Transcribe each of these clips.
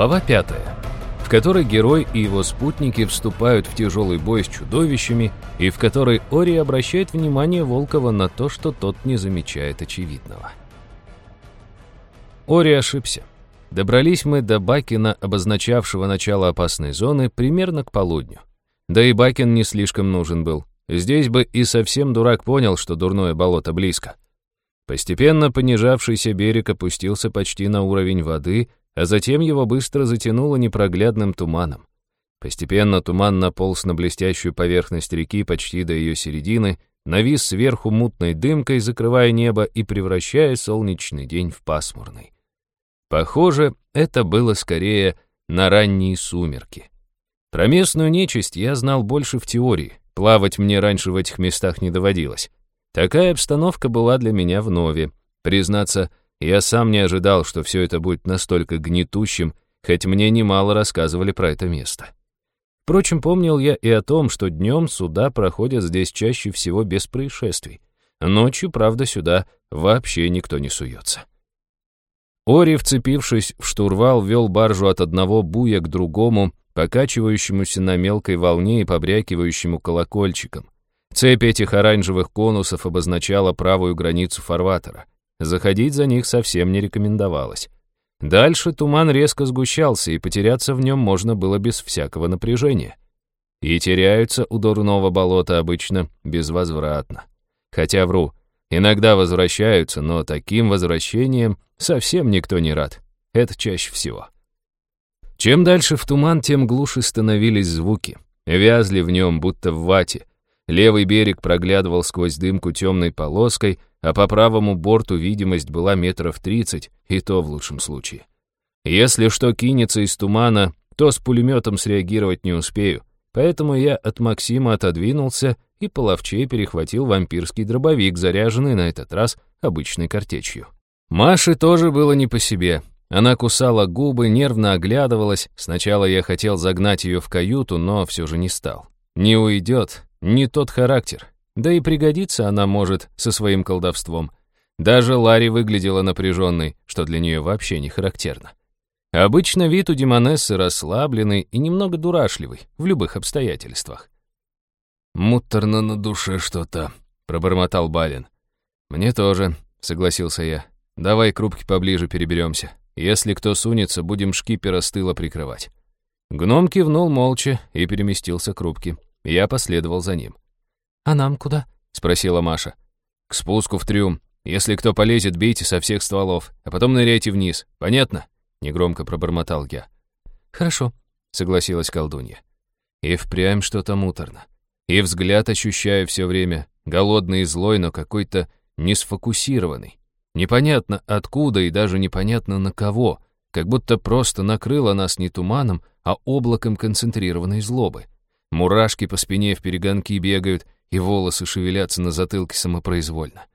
Глава 5, в которой герой и его спутники вступают в тяжелый бой с чудовищами и в которой Ори обращает внимание Волкова на то, что тот не замечает очевидного. Ори ошибся. Добрались мы до Бакина, обозначавшего начало опасной зоны, примерно к полудню. Да и Бакин не слишком нужен был. Здесь бы и совсем дурак понял, что дурное болото близко. Постепенно понижавшийся берег опустился почти на уровень воды, а затем его быстро затянуло непроглядным туманом. Постепенно туман наполз на блестящую поверхность реки почти до ее середины, навис сверху мутной дымкой, закрывая небо и превращая солнечный день в пасмурный. Похоже, это было скорее на ранние сумерки. Про местную нечисть я знал больше в теории, плавать мне раньше в этих местах не доводилось. Такая обстановка была для меня вновь. Признаться, я сам не ожидал, что все это будет настолько гнетущим, хоть мне немало рассказывали про это место. Впрочем, помнил я и о том, что днем суда проходят здесь чаще всего без происшествий. Ночью, правда, сюда вообще никто не суется. Ори, вцепившись в штурвал, вел баржу от одного буя к другому, покачивающемуся на мелкой волне и побрякивающему колокольчиком. Цепь этих оранжевых конусов обозначала правую границу фарватера. Заходить за них совсем не рекомендовалось. Дальше туман резко сгущался, и потеряться в нем можно было без всякого напряжения. И теряются у дурного болота обычно безвозвратно. Хотя вру, иногда возвращаются, но таким возвращением совсем никто не рад. Это чаще всего. Чем дальше в туман, тем глуше становились звуки. Вязли в нем, будто в вате. Левый берег проглядывал сквозь дымку темной полоской, а по правому борту видимость была метров тридцать, и то в лучшем случае. Если что кинется из тумана, то с пулеметом среагировать не успею, поэтому я от Максима отодвинулся и половчей перехватил вампирский дробовик, заряженный на этот раз обычной картечью. Маше тоже было не по себе. Она кусала губы, нервно оглядывалась. Сначала я хотел загнать ее в каюту, но все же не стал. Не уйдет, не тот характер. Да и пригодится она может со своим колдовством. Даже Ларри выглядела напряженной, что для нее вообще не характерно. Обычно вид у Демонессы расслабленный и немного дурашливый в любых обстоятельствах. «Муторно на душе что-то», — пробормотал Балин. «Мне тоже», — согласился я. «Давай к рубке поближе переберемся. Если кто сунется, будем шкипера с тыла прикрывать». Гном кивнул молча и переместился к рубке. Я последовал за ним. «А нам куда?» — спросила Маша. «К спуску в трюм. Если кто полезет, бейте со всех стволов, а потом ныряйте вниз. Понятно?» — негромко пробормотал я. «Хорошо», — согласилась колдунья. И впрямь что-то муторно. И взгляд ощущаю все время, голодный и злой, но какой-то несфокусированный. Непонятно откуда и даже непонятно на кого, как будто просто накрыло нас не туманом, а облаком концентрированной злобы. Мурашки по спине в перегонки бегают, и волосы шевелятся на затылке самопроизвольно.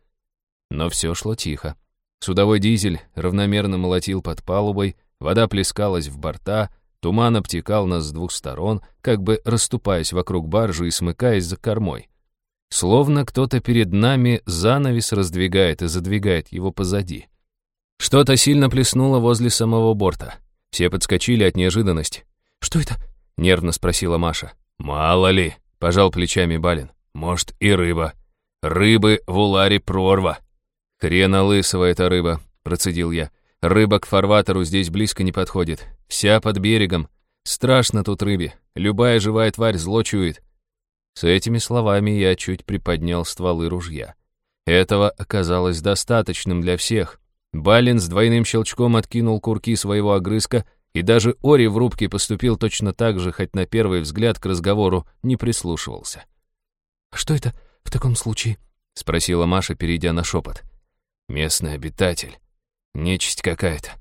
Но все шло тихо. Судовой дизель равномерно молотил под палубой, вода плескалась в борта, туман обтекал нас с двух сторон, как бы расступаясь вокруг баржи и смыкаясь за кормой. Словно кто-то перед нами занавес раздвигает и задвигает его позади. Что-то сильно плеснуло возле самого борта. Все подскочили от неожиданности. «Что это?» — нервно спросила Маша. «Мало ли», — пожал плечами Балин. «Может, и рыба. Рыбы в уларе прорва». «Хрена лысого эта рыба», — процедил я. «Рыба к фарватеру здесь близко не подходит. Вся под берегом. Страшно тут рыбе. Любая живая тварь зло чует». С этими словами я чуть приподнял стволы ружья. Этого оказалось достаточным для всех. Балин с двойным щелчком откинул курки своего огрызка и даже Ори в рубке поступил точно так же, хоть на первый взгляд к разговору не прислушивался. «Что это в таком случае?» — спросила Маша, перейдя на шепот. «Местный обитатель. Нечисть какая-то».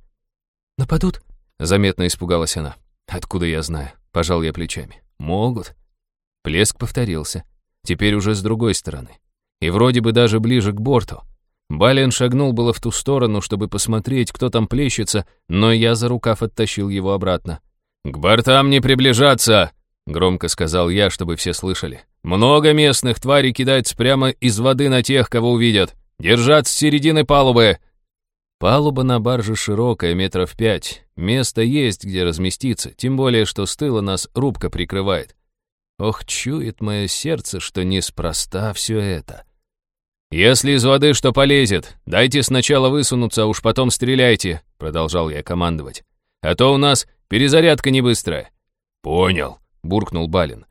«Нападут?» — заметно испугалась она. «Откуда я знаю?» — пожал я плечами. «Могут». Плеск повторился. Теперь уже с другой стороны. И вроде бы даже ближе к борту. Бален шагнул было в ту сторону, чтобы посмотреть, кто там плещется, но я за рукав оттащил его обратно. «К бортам не приближаться!» — громко сказал я, чтобы все слышали. «Много местных тварей кидается прямо из воды на тех, кого увидят. Держаться с середины палубы!» Палуба на барже широкая, метров пять. Место есть, где разместиться, тем более, что с тыла нас рубка прикрывает. Ох, чует мое сердце, что неспроста все это. «Если из воды что полезет, дайте сначала высунуться, а уж потом стреляйте», продолжал я командовать. «А то у нас перезарядка не быстрая». «Понял», — буркнул Балин.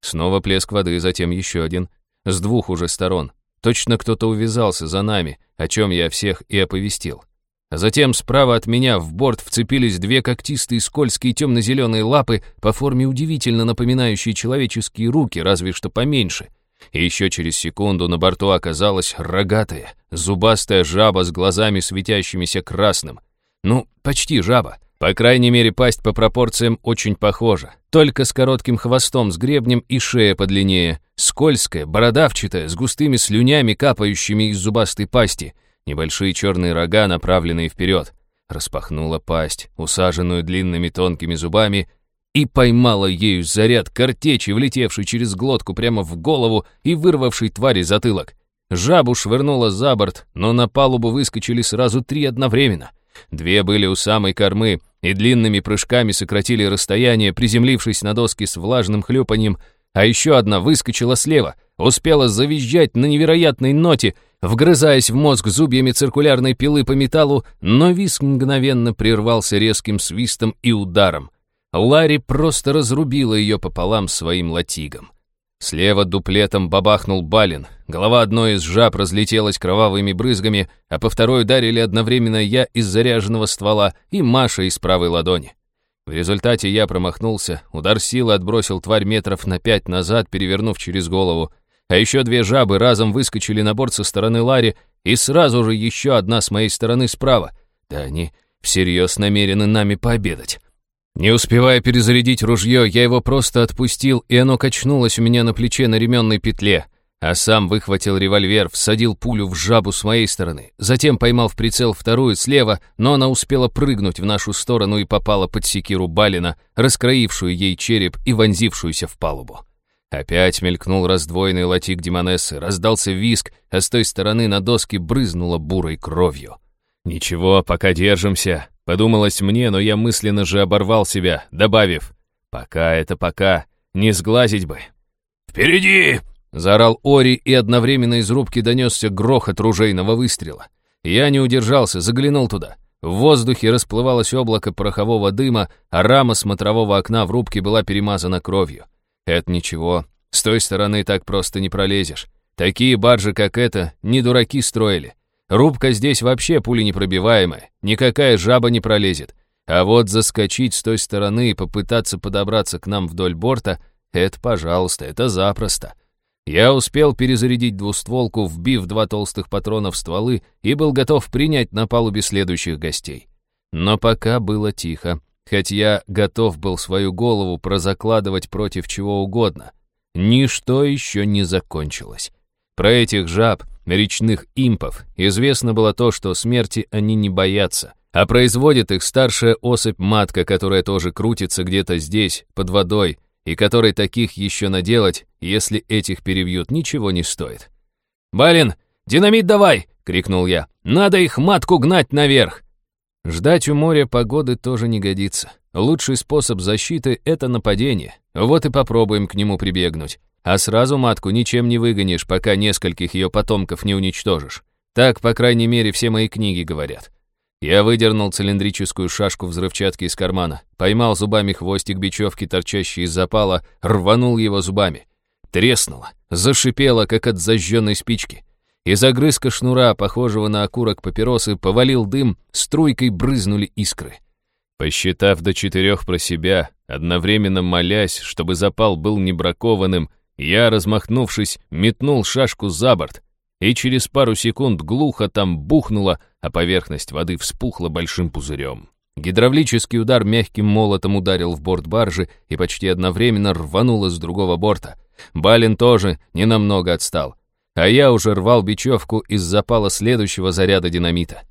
Снова плеск воды, затем еще один. С двух уже сторон. Точно кто-то увязался за нами, о чем я всех и оповестил. Затем справа от меня в борт вцепились две когтистые скользкие темно-зеленые лапы по форме удивительно напоминающие человеческие руки, разве что поменьше. И еще через секунду на борту оказалась рогатая, зубастая жаба с глазами, светящимися красным. Ну, почти жаба. По крайней мере, пасть по пропорциям очень похожа. Только с коротким хвостом, с гребнем и шея подлиннее. Скользкая, бородавчатая, с густыми слюнями, капающими из зубастой пасти. Небольшие черные рога, направленные вперед. Распахнула пасть, усаженную длинными тонкими зубами, и поймала ею заряд картечи, влетевший через глотку прямо в голову и вырвавший твари затылок. Жабу швырнула за борт, но на палубу выскочили сразу три одновременно. Две были у самой кормы и длинными прыжками сократили расстояние, приземлившись на доски с влажным хлюпаньем, а еще одна выскочила слева, успела завизжать на невероятной ноте, вгрызаясь в мозг зубьями циркулярной пилы по металлу, но виск мгновенно прервался резким свистом и ударом. Ларри просто разрубила ее пополам своим латигом. Слева дуплетом бабахнул балин. Голова одной из жаб разлетелась кровавыми брызгами, а по второй ударили одновременно я из заряженного ствола и Маша из правой ладони. В результате я промахнулся, удар силы отбросил тварь метров на пять назад, перевернув через голову, а еще две жабы разом выскочили на борт со стороны Ларри, и сразу же еще одна с моей стороны справа. Да они всерьез намерены нами пообедать. Не успевая перезарядить ружье, я его просто отпустил, и оно качнулось у меня на плече на ременной петле, а сам выхватил револьвер, всадил пулю в жабу с моей стороны, затем поймал в прицел вторую слева, но она успела прыгнуть в нашу сторону и попала под секиру Балина, раскроившую ей череп и вонзившуюся в палубу. Опять мелькнул раздвоенный латик Демонессы, раздался виск, а с той стороны на доске брызнуло бурой кровью. «Ничего, пока держимся», Подумалось мне, но я мысленно же оборвал себя, добавив «Пока это пока, не сглазить бы». «Впереди!» — заорал Ори, и одновременно из рубки донесся грохот ружейного выстрела. Я не удержался, заглянул туда. В воздухе расплывалось облако порохового дыма, а рама смотрового окна в рубке была перемазана кровью. Это ничего, с той стороны так просто не пролезешь. Такие баржи, как эта, не дураки строили. Рубка здесь вообще пуленепробиваемая, никакая жаба не пролезет. А вот заскочить с той стороны и попытаться подобраться к нам вдоль борта — это, пожалуйста, это запросто. Я успел перезарядить двустволку, вбив два толстых патрона в стволы и был готов принять на палубе следующих гостей. Но пока было тихо, хоть я готов был свою голову прозакладывать против чего угодно. Ничто еще не закончилось. Про этих жаб — речных импов, известно было то, что смерти они не боятся, а производит их старшая особь-матка, которая тоже крутится где-то здесь, под водой, и которой таких еще наделать, если этих перебьют, ничего не стоит. «Балин, динамит давай!» — крикнул я. «Надо их матку гнать наверх!» Ждать у моря погоды тоже не годится. Лучший способ защиты — это нападение. Вот и попробуем к нему прибегнуть. А сразу матку ничем не выгонишь, пока нескольких ее потомков не уничтожишь. Так, по крайней мере, все мои книги говорят. Я выдернул цилиндрическую шашку взрывчатки из кармана, поймал зубами хвостик бечевки, торчащий из запала, рванул его зубами. Треснуло, зашипело, как от зажженной спички. Из огрызка шнура, похожего на окурок папиросы, повалил дым, струйкой брызнули искры. Посчитав до четырех про себя, одновременно молясь, чтобы запал был не бракованным, я, размахнувшись, метнул шашку за борт, и через пару секунд глухо там бухнуло, а поверхность воды вспухла большим пузырем. Гидравлический удар мягким молотом ударил в борт баржи и почти одновременно рвануло с другого борта. Балин тоже ненамного отстал, а я уже рвал бечевку из запала следующего заряда динамита.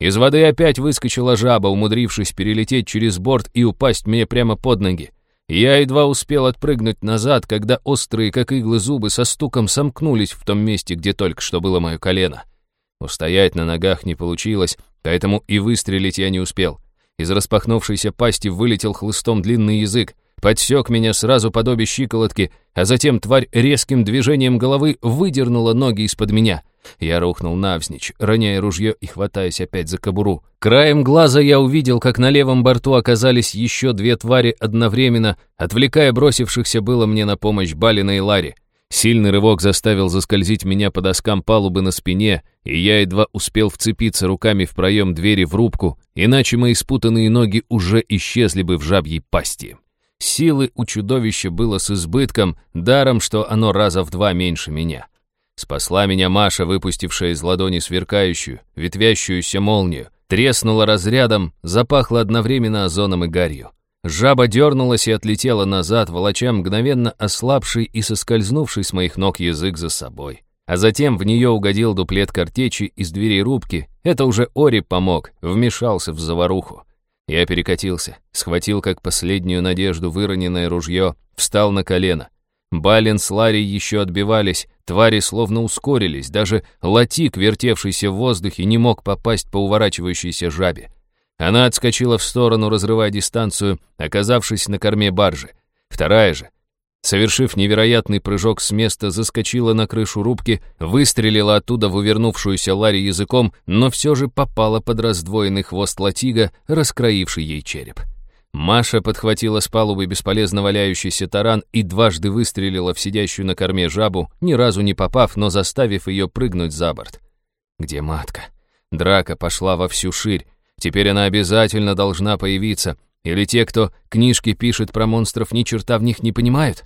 Из воды опять выскочила жаба, умудрившись перелететь через борт и упасть мне прямо под ноги. Я едва успел отпрыгнуть назад, когда острые, как иглы, зубы со стуком сомкнулись в том месте, где только что было мое колено. Устоять на ногах не получилось, поэтому и выстрелить я не успел. Из распахнувшейся пасти вылетел хлыстом длинный язык, подсек меня сразу под обе щиколотки, а затем тварь резким движением головы выдернула ноги из-под меня. Я рухнул навзничь, роняя ружье и хватаясь опять за кобуру. Краем глаза я увидел, как на левом борту оказались еще две твари одновременно, отвлекая бросившихся было мне на помощь Балина и Ларри. Сильный рывок заставил заскользить меня по доскам палубы на спине, и я едва успел вцепиться руками в проем двери в рубку, иначе мои спутанные ноги уже исчезли бы в жабьей пасти. Силы у чудовища было с избытком, даром, что оно раза в два меньше меня. Спасла меня Маша, выпустившая из ладони сверкающую, ветвящуюся молнию. Треснула разрядом, запахло одновременно озоном и гарью. Жаба дернулась и отлетела назад, волоча мгновенно ослабший и соскользнувший с моих ног язык за собой. А затем в нее угодил дуплет картечи из дверей рубки. Это уже Ори помог, вмешался в заваруху. Я перекатился, схватил как последнюю надежду выроненное ружье, встал на колено. Балин с Ларри еще отбивались, твари словно ускорились, даже латик, вертевшийся в воздухе, не мог попасть по уворачивающейся жабе. Она отскочила в сторону, разрывая дистанцию, оказавшись на корме баржи. Вторая же, совершив невероятный прыжок с места, заскочила на крышу рубки, выстрелила оттуда в увернувшуюся Ларри языком, но все же попала под раздвоенный хвост латига, раскроивший ей череп. Маша подхватила с палубы бесполезно валяющийся таран и дважды выстрелила в сидящую на корме жабу, ни разу не попав, но заставив ее прыгнуть за борт. Где матка? Драка пошла во всю ширь. Теперь она обязательно должна появиться. Или те, кто книжки пишет про монстров, ни черта в них не понимают?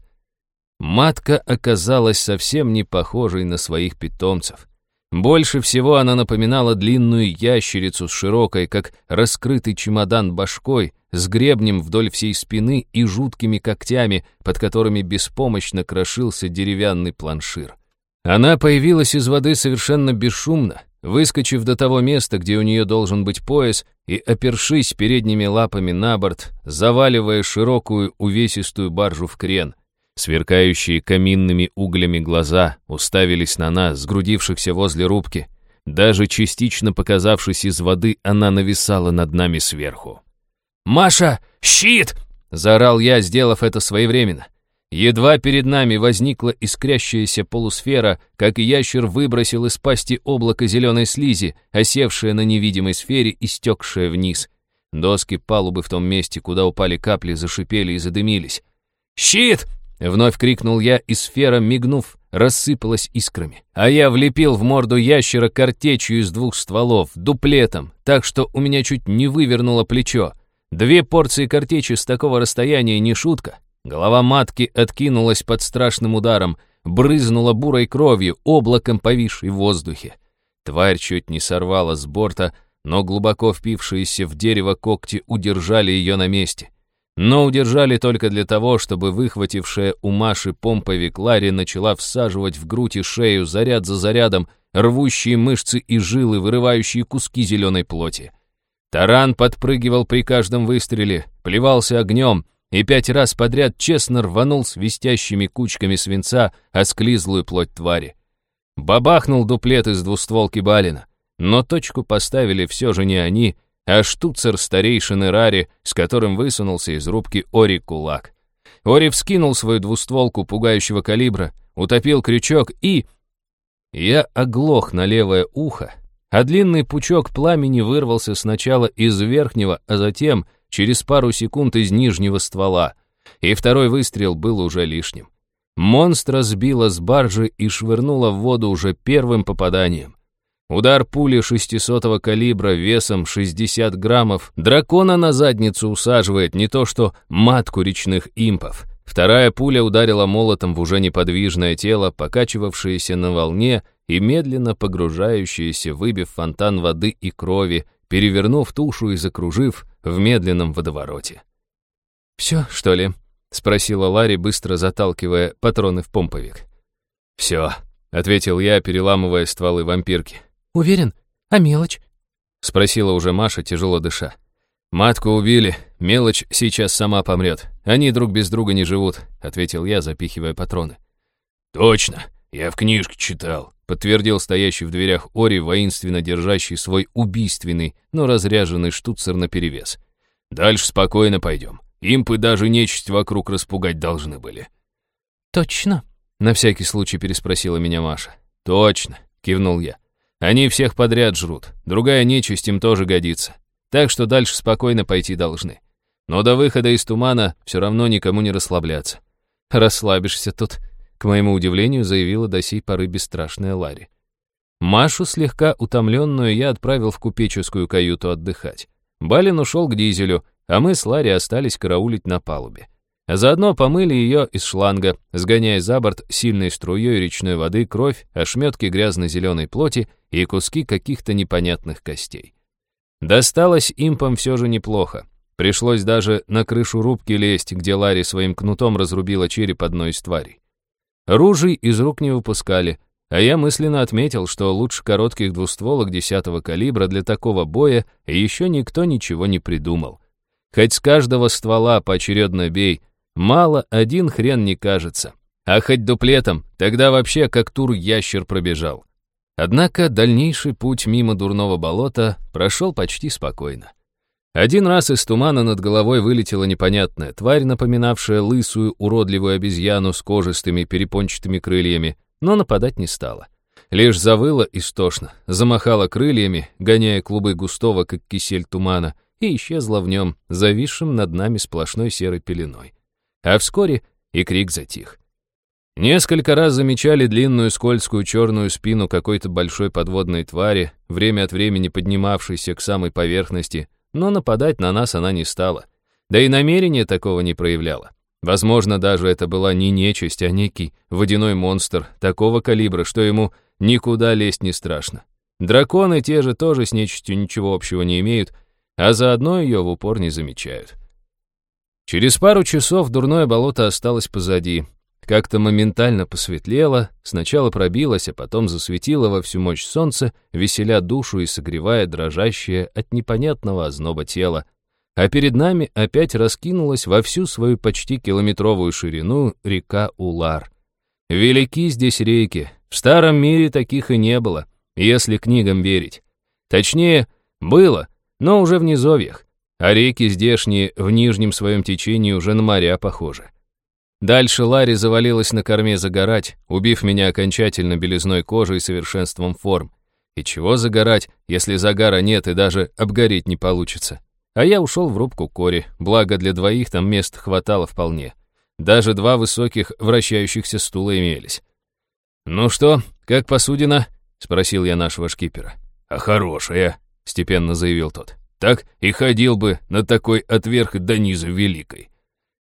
Матка оказалась совсем не похожей на своих питомцев. Больше всего она напоминала длинную ящерицу с широкой, как раскрытый чемодан башкой, с гребнем вдоль всей спины и жуткими когтями, под которыми беспомощно крошился деревянный планшир. Она появилась из воды совершенно бесшумно, выскочив до того места, где у нее должен быть пояс, и опершись передними лапами на борт, заваливая широкую увесистую баржу в крен. Сверкающие каминными углями глаза уставились на нас, сгрудившихся возле рубки. Даже частично показавшись из воды, она нависала над нами сверху. «Маша, щит!» — заорал я, сделав это своевременно. Едва перед нами возникла искрящаяся полусфера, как ящер выбросил из пасти облако зеленой слизи, осевшее на невидимой сфере и стекшее вниз. Доски палубы в том месте, куда упали капли, зашипели и задымились. «Щит!» Вновь крикнул я, и сфера, мигнув, рассыпалась искрами. А я влепил в морду ящера картечью из двух стволов, дуплетом, так что у меня чуть не вывернуло плечо. Две порции картечи с такого расстояния не шутка. Голова матки откинулась под страшным ударом, брызнула бурой кровью, облаком повисшей в воздухе. Тварь чуть не сорвала с борта, но глубоко впившиеся в дерево когти удержали ее на месте. Но удержали только для того, чтобы выхватившая у Маши помповик Ларри начала всаживать в грудь и шею заряд за зарядом рвущие мышцы и жилы, вырывающие куски зеленой плоти. Таран подпрыгивал при каждом выстреле, плевался огнем и пять раз подряд честно рванул свистящими кучками свинца осклизлую плоть твари. Бабахнул дуплет из двустволки Балина, но точку поставили все же не они, а штуцер старейшины Рари, с которым высунулся из рубки Ори кулак. Ори вскинул свою двустволку пугающего калибра, утопил крючок и... Я оглох на левое ухо, а длинный пучок пламени вырвался сначала из верхнего, а затем, через пару секунд, из нижнего ствола, и второй выстрел был уже лишним. Монстра сбила с баржи и швырнула в воду уже первым попаданием. Удар пули 600-го калибра весом 60 граммов дракона на задницу усаживает не то что матку речных импов. Вторая пуля ударила молотом в уже неподвижное тело, покачивавшееся на волне и медленно погружающееся, выбив фонтан воды и крови, перевернув тушу и закружив в медленном водовороте. «Все, что ли?» — спросила Ларри, быстро заталкивая патроны в помповик. «Все», — ответил я, переламывая стволы вампирки. Уверен? А мелочь?» — спросила уже Маша, тяжело дыша. «Матку убили, мелочь сейчас сама помрет. Они друг без друга не живут», — ответил я, запихивая патроны. «Точно!» я в книжке читал», подтвердил стоящий в дверях Ори, воинственно держащий свой убийственный, но разряженный штуцер наперевес. «Дальше спокойно пойдем. Импы даже нечисть вокруг распугать должны были». «Точно?» — на всякий случай переспросила меня Маша. «Точно», — кивнул я. «Они всех подряд жрут. Другая нечисть им тоже годится. Так что дальше спокойно пойти должны. Но до выхода из тумана все равно никому не расслабляться. Расслабишься тут, к моему удивлению, заявила до сей поры бесстрашная Ларри. Машу, слегка утомленную, я отправил в купеческую каюту отдыхать. Балин ушел к дизелю, а мы с Ларри остались караулить на палубе. А заодно помыли ее из шланга, сгоняя за борт сильной струей речной воды кровь, ошметки грязно-зеленой плоти и куски каких-то непонятных костей. Досталось импам все же неплохо. Пришлось даже на крышу рубки лезть, где Ларри своим кнутом разрубила череп одной из тварей. Ружей из рук не выпускали, а я мысленно отметил, что лучше коротких двустволок десятого калибра для такого боя еще никто ничего не придумал. Хоть с каждого ствола поочередно бей, мало один хрен не кажется. А хоть дуплетом, тогда вообще как тур ящер пробежал. Однако дальнейший путь мимо дурного болота прошел почти спокойно. Один раз из тумана над головой вылетела непонятная тварь, напоминавшая лысую, уродливую обезьяну с кожистыми перепончатыми крыльями, но нападать не стала. Лишь завыла истошно, замахала крыльями, гоняя клубы густого, как кисель тумана, и исчезла в нем, зависшим над нами сплошной серой пеленой. А вскоре и крик затих. Несколько раз замечали длинную скользкую черную спину какой-то большой подводной твари, время от времени поднимавшейся к самой поверхности, но нападать на нас она не стала. Да и намерения такого не проявляла. Возможно, даже это была не нечисть, а некий водяной монстр такого калибра, что ему никуда лезть не страшно. Драконы те же тоже с нечистью ничего общего не имеют, а заодно ее в упор не замечают. Через пару часов дурное болото осталось позади, как-то моментально посветлело, сначала пробилось, а потом засветило во всю мощь солнце, веселя душу и согревая дрожащее от непонятного озноба тело. А перед нами опять раскинулась во всю свою почти километровую ширину река Улар. Велики здесь реки, в старом мире таких и не было, если книгам верить. Точнее, было, но уже в низовьях, а реки здешние в нижнем своем течении уже на моря похожи. Дальше Ларри завалилась на корме загорать, убив меня окончательно белизной кожи и совершенством форм. И чего загорать, если загара нет и даже обгореть не получится? А я ушел в рубку кори, благо для двоих там мест хватало вполне. Даже два высоких вращающихся стула имелись. «Ну что, как посудина?» — спросил я нашего шкипера. «А хорошая», — степенно заявил тот. «Так и ходил бы на такой от верха до низа великой».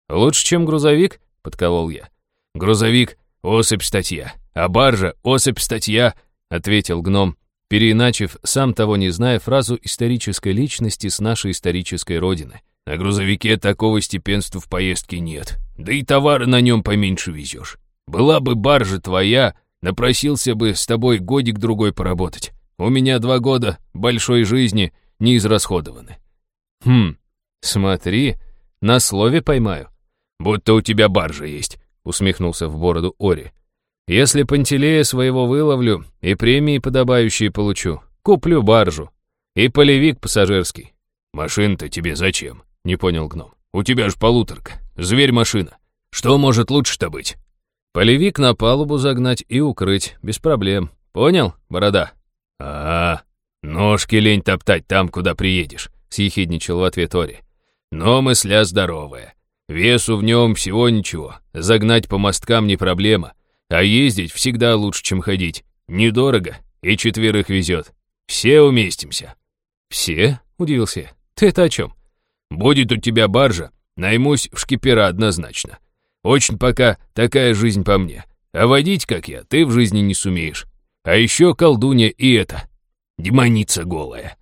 «Лучше, чем грузовик?» подколол я. «Грузовик — особь статья, а баржа — особь статья», — ответил гном, переиначив, сам того не зная, фразу исторической личности с нашей исторической родины. «На грузовике такого степенства в поездке нет, да и товары на нем поменьше везешь. Была бы баржа твоя, напросился бы с тобой годик-другой поработать. У меня два года большой жизни не израсходованы». «Хм, смотри, на слове поймаю будто у тебя баржа есть», — усмехнулся в бороду Ори. «Если Пантелея своего выловлю и премии подобающие получу, куплю баржу. И полевик пассажирский». «Машина-то тебе зачем?» — не понял гном. «У тебя ж полуторка, зверь-машина. Что может лучше-то быть?» «Полевик на палубу загнать и укрыть, без проблем. Понял, борода?» «А, -а ножки лень топтать там, куда приедешь», — съехидничал в ответ Ори. «Но мысля здоровая. Весу в нем всего ничего, загнать по мосткам не проблема, а ездить всегда лучше, чем ходить. Недорого и четверых везет. Все уместимся». «Все?» — удивился я. «Ты это о чем?» «Будет у тебя баржа, наймусь в шкипера однозначно. Очень пока такая жизнь по мне. А водить, как я, ты в жизни не сумеешь. А еще колдунья и это. Демоница голая».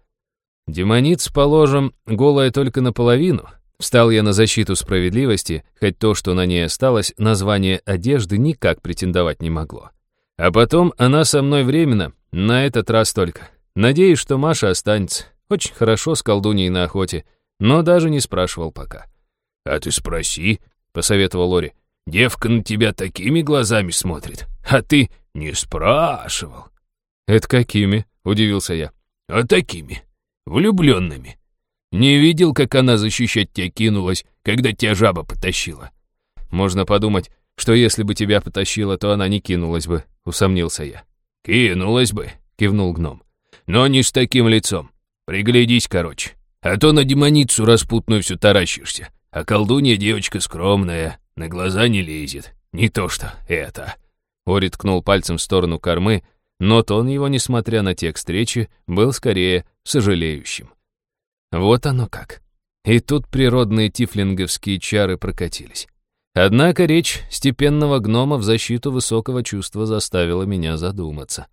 «Демоница, положим, голая только наполовину», Встал я на защиту справедливости, хоть то, что на ней осталось, название одежды никак претендовать не могло. А потом она со мной временно, на этот раз только. Надеюсь, что Маша останется. Очень хорошо с колдуньей на охоте, но даже не спрашивал пока. «А ты спроси», — посоветовал Лори. Девка на тебя такими глазами смотрит, а ты не спрашивал». «Это какими?» — удивился я. «А такими, влюбленными. Не видел, как она защищать тебя кинулась, когда тебя жаба потащила?» «Можно подумать, что если бы тебя потащила, то она не кинулась бы», — усомнился я. «Кинулась бы», — кивнул гном. «Но не с таким лицом. Приглядись, короче. А то на демоницу распутную всю таращишься. А колдунья девочка скромная, на глаза не лезет. Не то что это». Ори ткнул пальцем в сторону кормы, но тон его, несмотря на текст речи, был скорее сожалеющим. Вот оно как. И тут природные тифлинговские чары прокатились. Однако речь степенного гнома в защиту высокого чувства заставила меня задуматься.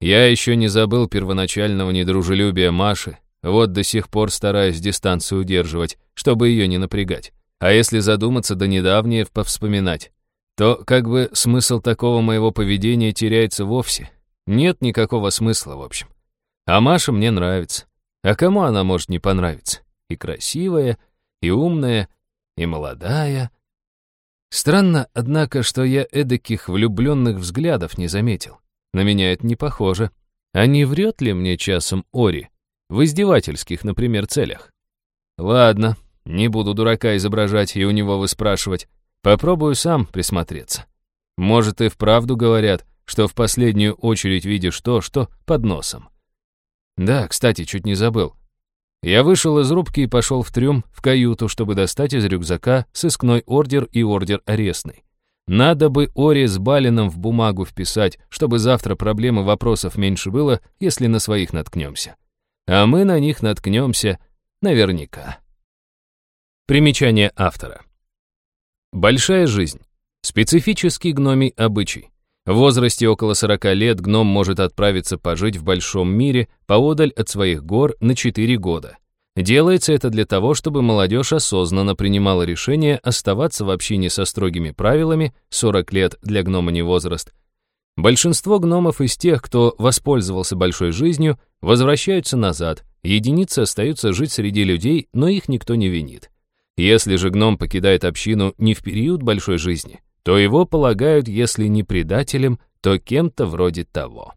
Я еще не забыл первоначального недружелюбия Маши, вот до сих пор стараюсь дистанцию удерживать, чтобы ее не напрягать. А если задуматься до недавнее повспоминать, то как бы смысл такого моего поведения теряется вовсе. Нет никакого смысла, в общем. А Маша мне нравится. А кому она может не понравиться? И красивая, и умная, и молодая. Странно, однако, что я эдаких влюбленных взглядов не заметил. На меня это не похоже. А не врет ли мне часом Ори? В издевательских, например, целях. Ладно, не буду дурака изображать и у него выспрашивать. Попробую сам присмотреться. Может, и вправду говорят, что в последнюю очередь видишь то, что под носом. Да, кстати, чуть не забыл. Я вышел из рубки и пошел в трюм, в каюту, чтобы достать из рюкзака сыскной ордер и ордер арестный. Надо бы Ори с Балином в бумагу вписать, чтобы завтра проблемы вопросов меньше было, если на своих наткнемся. А мы на них наткнемся наверняка. Примечание автора. Большая жизнь. Специфический гномий обычай. В возрасте около 40 лет гном может отправиться пожить в большом мире поодаль от своих гор на 4 года. Делается это для того, чтобы молодежь осознанно принимала решение оставаться в общине со строгими правилами, 40 лет для гнома не возраст. Большинство гномов из тех, кто воспользовался большой жизнью, возвращаются назад, единицы остаются жить среди людей, но их никто не винит. Если же гном покидает общину не в период большой жизни, то его полагают, если не предателем, то кем-то вроде того.